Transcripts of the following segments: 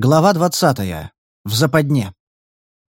Глава 20. В западне.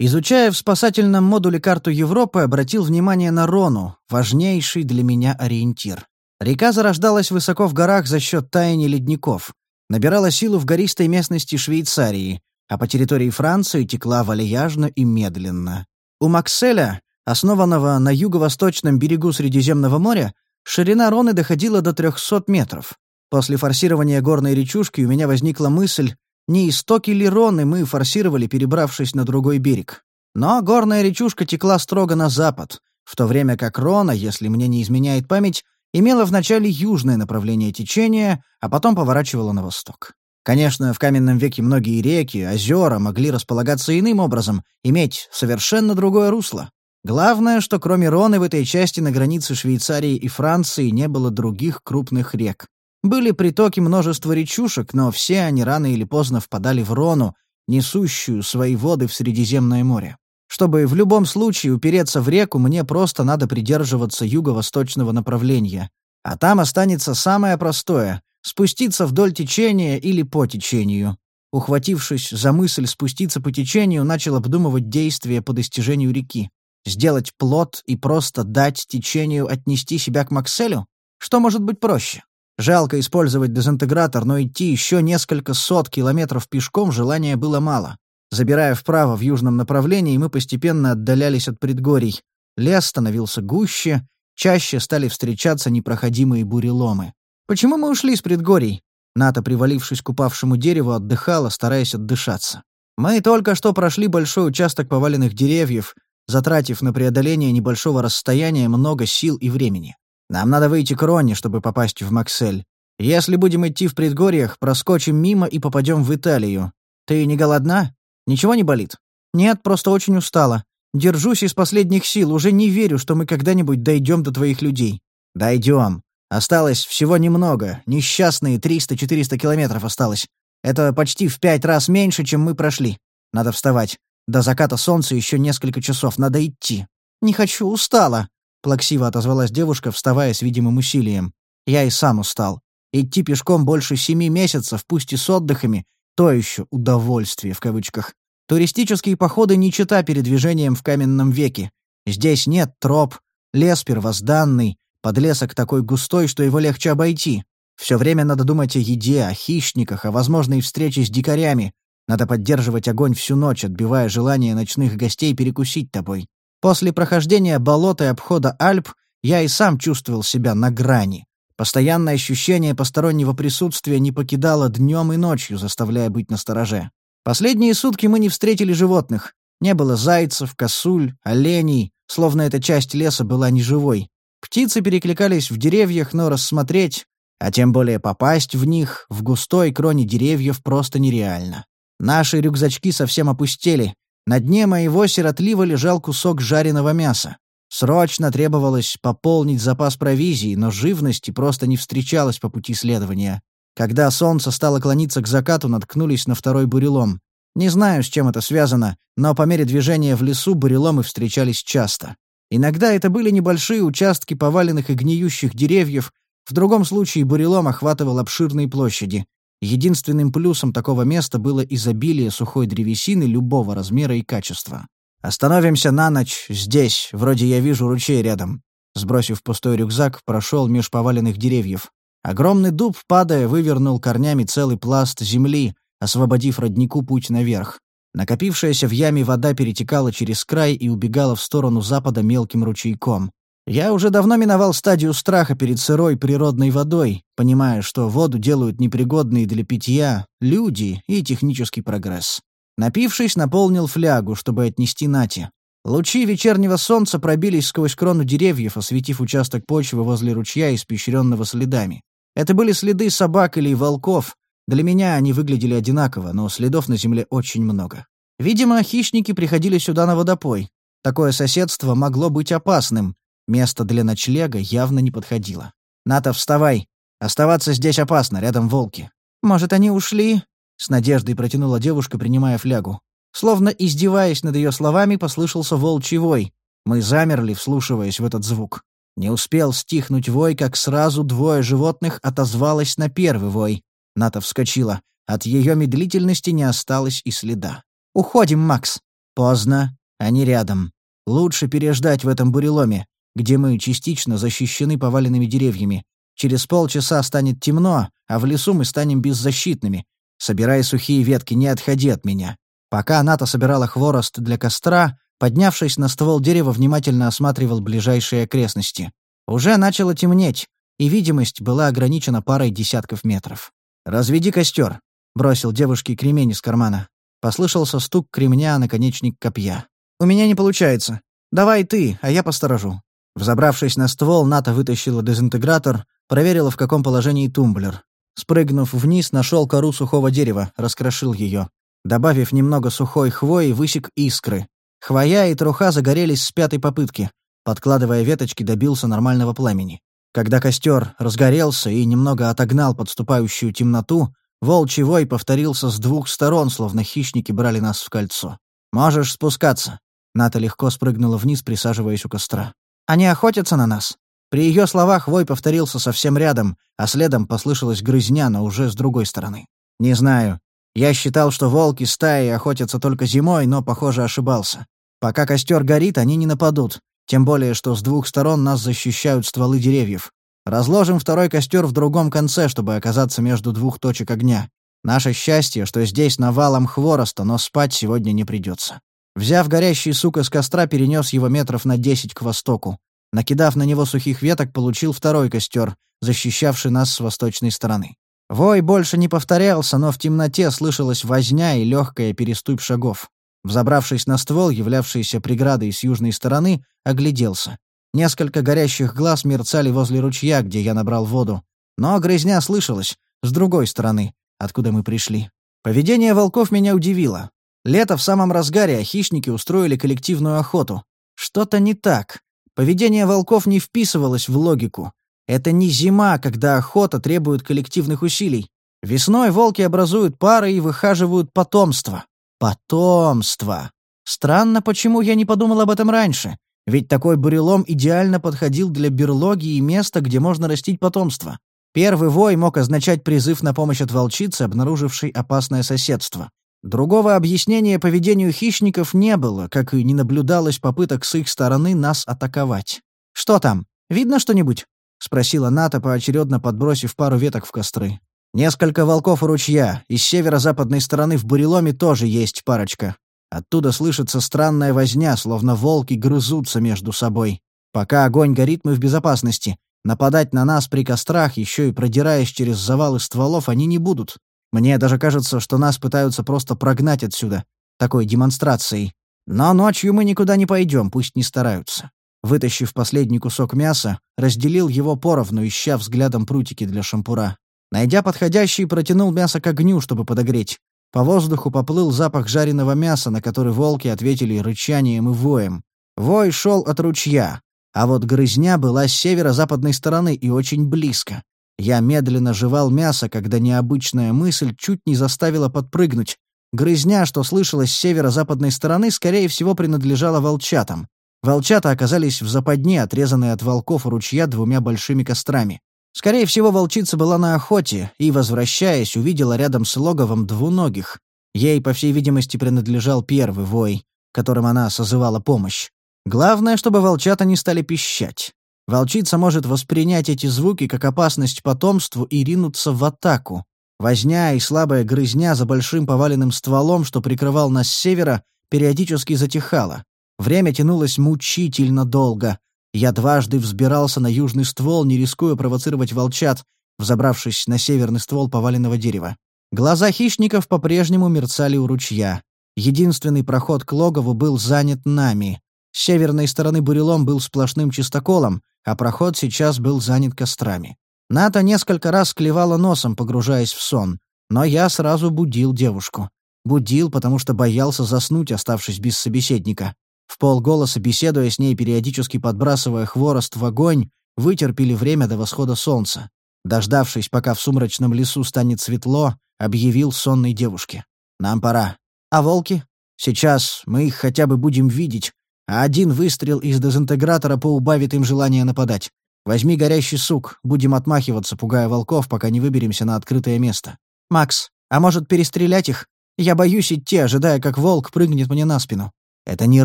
Изучая в спасательном модуле карту Европы, обратил внимание на Рону, важнейший для меня ориентир. Река зарождалась высоко в горах за счет таяния ледников, набирала силу в гористой местности Швейцарии, а по территории Франции текла вальяжно и медленно. У Макселя, основанного на юго-восточном берегу Средиземного моря, ширина Роны доходила до 300 метров. После форсирования горной речушки у меня возникла мысль, не истоки ли мы форсировали, перебравшись на другой берег. Но горная речушка текла строго на запад, в то время как Рона, если мне не изменяет память, имела вначале южное направление течения, а потом поворачивала на восток. Конечно, в каменном веке многие реки, озера могли располагаться иным образом, иметь совершенно другое русло. Главное, что кроме Роны в этой части на границе Швейцарии и Франции не было других крупных рек. Были притоки множества речушек, но все они рано или поздно впадали в Рону, несущую свои воды в Средиземное море. Чтобы в любом случае упереться в реку, мне просто надо придерживаться юго-восточного направления. А там останется самое простое — спуститься вдоль течения или по течению. Ухватившись за мысль спуститься по течению, начал обдумывать действия по достижению реки. Сделать плот и просто дать течению отнести себя к Макселю? Что может быть проще? Жалко использовать дезинтегратор, но идти еще несколько сот километров пешком желания было мало. Забирая вправо в южном направлении, мы постепенно отдалялись от предгорий. Лес становился гуще, чаще стали встречаться непроходимые буреломы. «Почему мы ушли с предгорий?» Ната, привалившись к упавшему дереву, отдыхала, стараясь отдышаться. «Мы только что прошли большой участок поваленных деревьев, затратив на преодоление небольшого расстояния много сил и времени. Нам надо выйти к Ронне, чтобы попасть в Максель. Если будем идти в предгорьях, проскочим мимо и попадем в Италию. Ты не голодна? Ничего не болит? Нет, просто очень устала. Держусь из последних сил, уже не верю, что мы когда-нибудь дойдем до твоих людей. Дойдем. Осталось всего немного. Несчастные 300-400 километров осталось. Это почти в пять раз меньше, чем мы прошли. Надо вставать. До заката солнца еще несколько часов. Надо идти. Не хочу, устала. — плаксиво отозвалась девушка, вставая с видимым усилием. «Я и сам устал. Идти пешком больше семи месяцев, пусть и с отдыхами, то еще удовольствие в кавычках. Туристические походы не чета передвижением в каменном веке. Здесь нет троп, лес первозданный, подлесок такой густой, что его легче обойти. Все время надо думать о еде, о хищниках, о возможной встрече с дикарями. Надо поддерживать огонь всю ночь, отбивая желание ночных гостей перекусить тобой. После прохождения болота и обхода Альп я и сам чувствовал себя на грани. Постоянное ощущение постороннего присутствия не покидало днем и ночью, заставляя быть настороже. Последние сутки мы не встретили животных. Не было зайцев, косуль, оленей, словно эта часть леса была неживой. Птицы перекликались в деревьях, но рассмотреть, а тем более попасть в них, в густой кроне деревьев, просто нереально. Наши рюкзачки совсем опустели, на дне моего сиротливо лежал кусок жареного мяса. Срочно требовалось пополнить запас провизии, но живности просто не встречалось по пути следования. Когда солнце стало клониться к закату, наткнулись на второй бурелом. Не знаю, с чем это связано, но по мере движения в лесу буреломы встречались часто. Иногда это были небольшие участки поваленных и гниющих деревьев, в другом случае бурелом охватывал обширные площади. Единственным плюсом такого места было изобилие сухой древесины любого размера и качества. «Остановимся на ночь здесь, вроде я вижу ручей рядом». Сбросив пустой рюкзак, прошел меж поваленных деревьев. Огромный дуб, падая, вывернул корнями целый пласт земли, освободив роднику путь наверх. Накопившаяся в яме вода перетекала через край и убегала в сторону запада мелким ручейком. Я уже давно миновал стадию страха перед сырой природной водой, понимая, что воду делают непригодные для питья люди и технический прогресс. Напившись, наполнил флягу, чтобы отнести Нате. Лучи вечернего солнца пробились сквозь крону деревьев, осветив участок почвы возле ручья, испещренного следами. Это были следы собак или волков. Для меня они выглядели одинаково, но следов на земле очень много. Видимо, хищники приходили сюда на водопой. Такое соседство могло быть опасным, Место для ночлега явно не подходило. «Ната, вставай! Оставаться здесь опасно, рядом волки». «Может, они ушли?» — с надеждой протянула девушка, принимая флягу. Словно издеваясь над ее словами, послышался волчий вой. Мы замерли, вслушиваясь в этот звук. Не успел стихнуть вой, как сразу двое животных отозвалось на первый вой. Ната вскочила. От ее медлительности не осталось и следа. «Уходим, Макс!» «Поздно. Они рядом. Лучше переждать в этом буреломе, где мы частично защищены поваленными деревьями. Через полчаса станет темно, а в лесу мы станем беззащитными. Собирай сухие ветки, не отходи от меня». Пока Ната собирала хворост для костра, поднявшись на ствол дерева, внимательно осматривал ближайшие окрестности. Уже начало темнеть, и видимость была ограничена парой десятков метров. «Разведи костер», — бросил девушке кремень из кармана. Послышался стук кремня на наконечник копья. «У меня не получается. Давай ты, а я посторожу». Взобравшись на ствол, Ната вытащила дезинтегратор, проверила, в каком положении тумблер. Спрыгнув вниз, нашел кору сухого дерева, раскрошил ее. Добавив немного сухой хвои, высек искры. Хвоя и труха загорелись с пятой попытки. Подкладывая веточки, добился нормального пламени. Когда костер разгорелся и немного отогнал подступающую темноту, волчий вой повторился с двух сторон, словно хищники брали нас в кольцо. «Можешь спускаться». Ната легко спрыгнула вниз, присаживаясь у костра. «Они охотятся на нас?» При ее словах вой повторился совсем рядом, а следом послышалась грызня, но уже с другой стороны. «Не знаю. Я считал, что волки стаи охотятся только зимой, но, похоже, ошибался. Пока костер горит, они не нападут. Тем более, что с двух сторон нас защищают стволы деревьев. Разложим второй костер в другом конце, чтобы оказаться между двух точек огня. Наше счастье, что здесь навалом хвороста, но спать сегодня не придется. Взяв горящий сук из костра, перенес его метров на десять к востоку. Накидав на него сухих веток, получил второй костер, защищавший нас с восточной стороны. Вой больше не повторялся, но в темноте слышалась возня и легкая переступ шагов. Взобравшись на ствол, являвшийся преградой с южной стороны, огляделся. Несколько горящих глаз мерцали возле ручья, где я набрал воду. Но грызня слышалась, с другой стороны, откуда мы пришли. Поведение волков меня удивило. Лето в самом разгаре, а хищники устроили коллективную охоту. Что-то не так. Поведение волков не вписывалось в логику. Это не зима, когда охота требует коллективных усилий. Весной волки образуют пары и выхаживают потомство. Потомство. Странно, почему я не подумал об этом раньше. Ведь такой бурелом идеально подходил для берлоги и места, где можно растить потомство. Первый вой мог означать призыв на помощь от волчицы, обнаружившей опасное соседство. Другого объяснения поведению хищников не было, как и не наблюдалось попыток с их стороны нас атаковать. «Что там? Видно что-нибудь?» — спросила Ната, поочередно подбросив пару веток в костры. «Несколько волков у ручья, и с северо-западной стороны в буреломе тоже есть парочка. Оттуда слышится странная возня, словно волки грызутся между собой. Пока огонь горит, мы в безопасности. Нападать на нас при кострах, еще и продираясь через завалы стволов, они не будут. Мне даже кажется, что нас пытаются просто прогнать отсюда, такой демонстрацией. Но ночью мы никуда не пойдем, пусть не стараются. Вытащив последний кусок мяса, разделил его поровну, ища взглядом прутики для шампура. Найдя подходящий, протянул мясо к огню, чтобы подогреть. По воздуху поплыл запах жареного мяса, на который волки ответили рычанием и воем. Вой шел от ручья, а вот грызня была с северо-западной стороны и очень близко. Я медленно жевал мясо, когда необычная мысль чуть не заставила подпрыгнуть. Грызня, что слышалось с северо-западной стороны, скорее всего, принадлежала волчатам. Волчата оказались в западне, отрезанные от волков ручья двумя большими кострами. Скорее всего, волчица была на охоте и, возвращаясь, увидела рядом с логовом двуногих. Ей, по всей видимости, принадлежал первый вой, которым она созывала помощь. Главное, чтобы волчата не стали пищать. Волчица может воспринять эти звуки как опасность потомству и ринуться в атаку. Возня и слабая грызня за большим поваленным стволом, что прикрывал нас с севера, периодически затихала. Время тянулось мучительно долго. Я дважды взбирался на южный ствол, не рискуя провоцировать волчат, взобравшись на северный ствол поваленного дерева. Глаза хищников по-прежнему мерцали у ручья. Единственный проход к логову был занят нами. С северной стороны бурелом был сплошным чистоколом, а проход сейчас был занят кострами. Ната несколько раз клевала носом, погружаясь в сон, но я сразу будил девушку. Будил, потому что боялся заснуть, оставшись без собеседника. В полголоса беседуя с ней, периодически подбрасывая хворост в огонь, вытерпели время до восхода солнца. Дождавшись, пока в сумрачном лесу станет светло, объявил сонной девушке. «Нам пора. А волки? Сейчас мы их хотя бы будем видеть, а один выстрел из дезинтегратора поубавит им желание нападать. Возьми горящий сук, будем отмахиваться, пугая волков, пока не выберемся на открытое место. Макс, А может, перестрелять их? Я боюсь идти, ожидая, как волк прыгнет мне на спину. Это не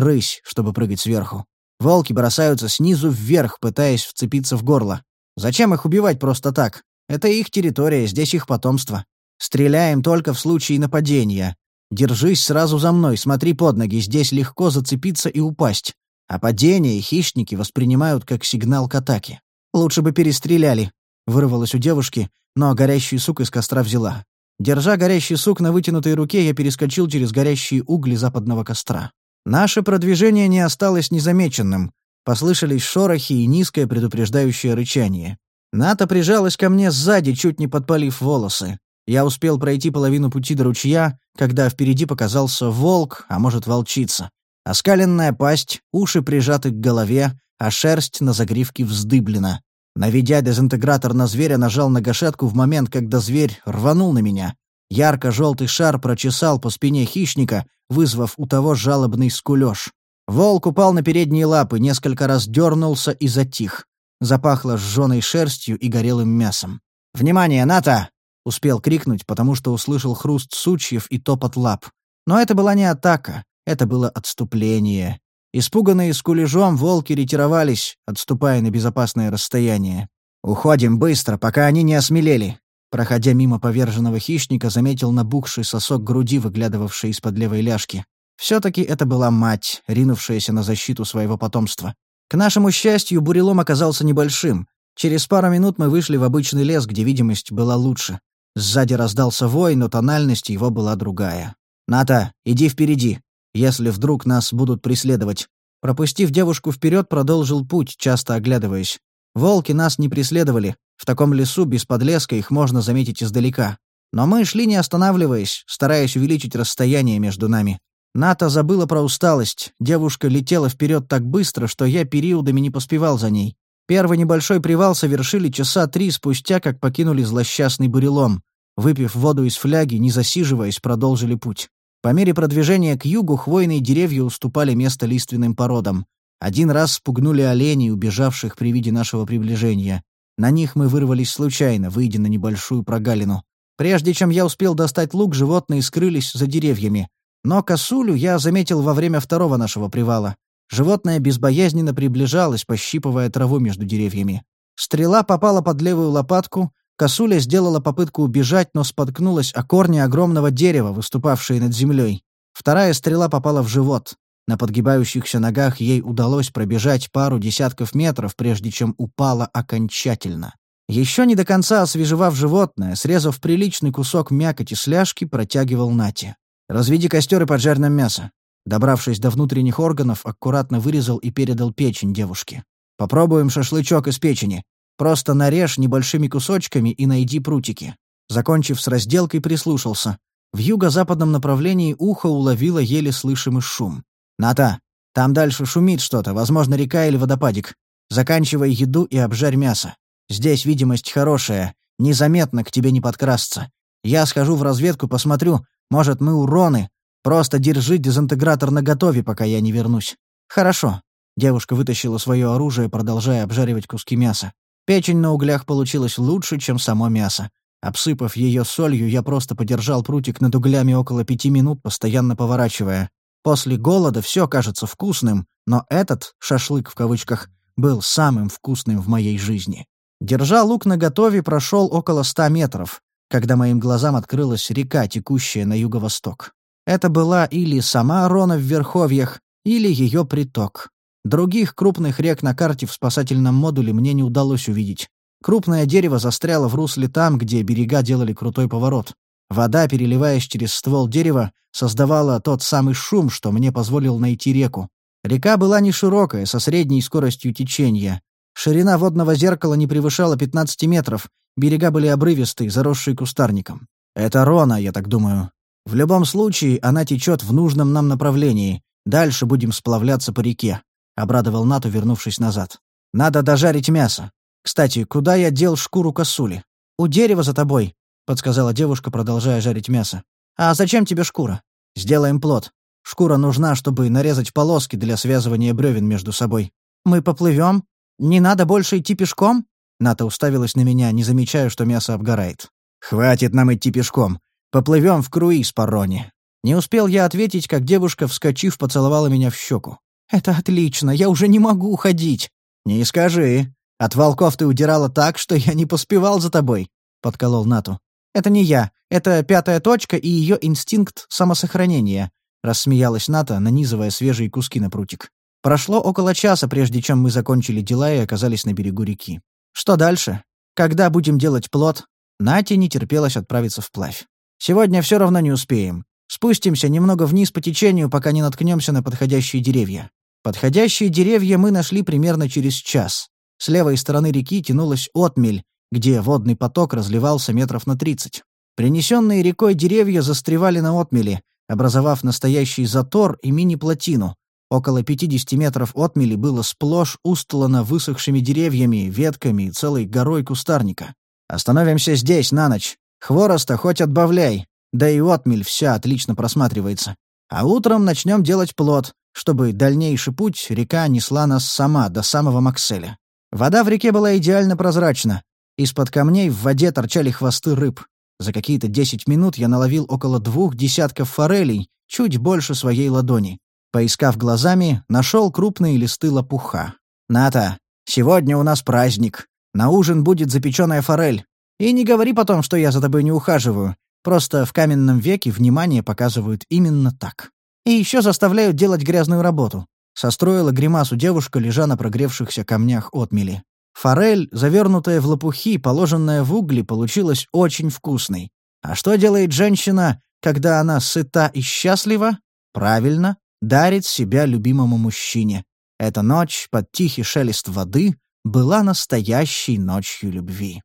рысь, чтобы прыгать сверху. Волки бросаются снизу вверх, пытаясь вцепиться в горло. Зачем их убивать просто так? Это их территория, здесь их потомство. Стреляем только в случае нападения. Держись сразу за мной, смотри под ноги, здесь легко зацепиться и упасть. А падение хищники воспринимают как сигнал к атаке. Лучше бы перестреляли. Вырвалось у девушки, но горящий сук из костра взяла. Держа горящий сук на вытянутой руке, я перескочил через горящие угли западного костра. Наше продвижение не осталось незамеченным. Послышались шорохи и низкое предупреждающее рычание. Ната прижалась ко мне сзади, чуть не подпалив волосы. Я успел пройти половину пути до ручья, когда впереди показался волк, а может, волчица. Оскаленная пасть, уши прижаты к голове, а шерсть на загривке вздыблена. Наведя дезинтегратор на зверя, нажал на гашетку в момент, когда зверь рванул на меня. Ярко-желтый шар прочесал по спине хищника, вызвав у того жалобный скулёж. Волк упал на передние лапы, несколько раз дернулся и затих. Запахло сжёной шерстью и горелым мясом. «Внимание, Ната!» — успел крикнуть, потому что услышал хруст сучьев и топот лап. Но это была не атака, это было отступление. Испуганные скулежом волки ретировались, отступая на безопасное расстояние. «Уходим быстро, пока они не осмелели!» Проходя мимо поверженного хищника, заметил набухший сосок груди, выглядывавший из-под левой ляжки. Все-таки это была мать, ринувшаяся на защиту своего потомства. К нашему счастью, бурелом оказался небольшим. Через пару минут мы вышли в обычный лес, где видимость была лучше. Сзади раздался вой, но тональность его была другая. «Ната, иди впереди, если вдруг нас будут преследовать». Пропустив девушку вперед, продолжил путь, часто оглядываясь. Волки нас не преследовали. В таком лесу без подлеска их можно заметить издалека. Но мы шли не останавливаясь, стараясь увеличить расстояние между нами. Ната забыла про усталость. Девушка летела вперед так быстро, что я периодами не поспевал за ней. Первый небольшой привал совершили часа три спустя, как покинули злосчастный бурелом. Выпив воду из фляги, не засиживаясь, продолжили путь. По мере продвижения к югу хвойные деревья уступали место лиственным породам. Один раз спугнули оленей, убежавших при виде нашего приближения. На них мы вырвались случайно, выйдя на небольшую прогалину. Прежде чем я успел достать лук, животные скрылись за деревьями. Но косулю я заметил во время второго нашего привала. Животное безбоязненно приближалось, пощипывая траву между деревьями. Стрела попала под левую лопатку, косуля сделала попытку убежать, но споткнулась о корни огромного дерева, выступавшие над землей. Вторая стрела попала в живот. На подгибающихся ногах ей удалось пробежать пару десятков метров, прежде чем упала окончательно. Еще не до конца освежевав животное, срезав приличный кусок мякоти сляжки, протягивал Нати. «Разведи костер и поджарь нам мясо». Добравшись до внутренних органов, аккуратно вырезал и передал печень девушке. «Попробуем шашлычок из печени. Просто нарежь небольшими кусочками и найди прутики». Закончив с разделкой, прислушался. В юго-западном направлении ухо уловило еле слышимый шум. «Ната, там дальше шумит что-то, возможно, река или водопадик. Заканчивай еду и обжарь мясо. Здесь видимость хорошая, незаметно к тебе не подкрасться. Я схожу в разведку, посмотрю, может, мы уроны? Просто держи дезинтегратор наготове, пока я не вернусь». «Хорошо». Девушка вытащила свое оружие, продолжая обжаривать куски мяса. Печень на углях получилась лучше, чем само мясо. Обсыпав ее солью, я просто подержал прутик над углями около пяти минут, постоянно поворачивая. После голода все кажется вкусным, но этот «шашлык» в кавычках был самым вкусным в моей жизни. Держа лук наготове, прошел около ста метров когда моим глазам открылась река, текущая на юго-восток. Это была или сама Рона в Верховьях, или ее приток. Других крупных рек на карте в спасательном модуле мне не удалось увидеть. Крупное дерево застряло в русле там, где берега делали крутой поворот. Вода, переливаясь через ствол дерева, создавала тот самый шум, что мне позволил найти реку. Река была не широкая, со средней скоростью течения. Ширина водного зеркала не превышала 15 метров, Берега были обрывистые, заросшие кустарником. Это Рона, я так думаю. В любом случае, она течет в нужном нам направлении. Дальше будем сплавляться по реке», — обрадовал Нату, вернувшись назад. «Надо дожарить мясо. Кстати, куда я дел шкуру косули?» «У дерева за тобой», — подсказала девушка, продолжая жарить мясо. «А зачем тебе шкура?» «Сделаем плод. Шкура нужна, чтобы нарезать полоски для связывания бревен между собой». «Мы поплывем? Не надо больше идти пешком?» Ната уставилась на меня, не замечая, что мясо обгорает. «Хватит нам идти пешком. Поплывем в круиз по Роне». Не успел я ответить, как девушка, вскочив, поцеловала меня в щеку. «Это отлично, я уже не могу уходить». «Не скажи. От волков ты удирала так, что я не поспевал за тобой», — подколол Нату. «Это не я. Это пятая точка и ее инстинкт самосохранения», — рассмеялась Ната, нанизывая свежие куски на прутик. Прошло около часа, прежде чем мы закончили дела и оказались на берегу реки. Что дальше? Когда будем делать плод? Нате не терпелось отправиться вплавь. Сегодня все равно не успеем. Спустимся немного вниз по течению, пока не наткнемся на подходящие деревья. Подходящие деревья мы нашли примерно через час. С левой стороны реки тянулась отмель, где водный поток разливался метров на тридцать. Принесенные рекой деревья застревали на отмеле, образовав настоящий затор и мини-плотину, Около 50 метров отмели было сплошь устлано высохшими деревьями, ветками и целой горой кустарника. «Остановимся здесь на ночь. Хвороста хоть отбавляй. Да и отмель вся отлично просматривается. А утром начнем делать плод, чтобы дальнейший путь река несла нас сама до самого Макселя. Вода в реке была идеально прозрачна. Из-под камней в воде торчали хвосты рыб. За какие-то 10 минут я наловил около двух десятков форелей, чуть больше своей ладони. Поискав глазами, нашел крупные листы лопуха. «Ната, сегодня у нас праздник. На ужин будет запеченная форель. И не говори потом, что я за тобой не ухаживаю. Просто в каменном веке внимание показывают именно так. И еще заставляют делать грязную работу». Состроила гримасу девушка, лежа на прогревшихся камнях отмели. Форель, завернутая в лопухи, положенная в угли, получилась очень вкусной. А что делает женщина, когда она сыта и счастлива? Правильно, дарит себя любимому мужчине. Эта ночь под тихий шелест воды была настоящей ночью любви.